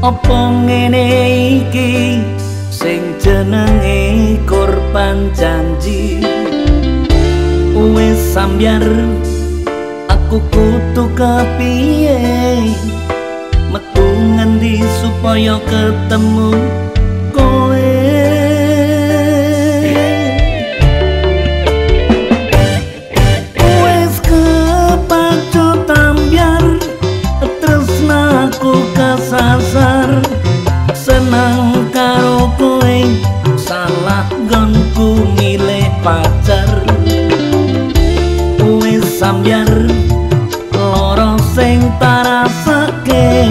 Opo ngene iki? Sing jenenge korban janji. Wis sambyar aku kutu kepiye? Metu ngendi supaya ketemu pacar. Wis sambyar loro sing tarasake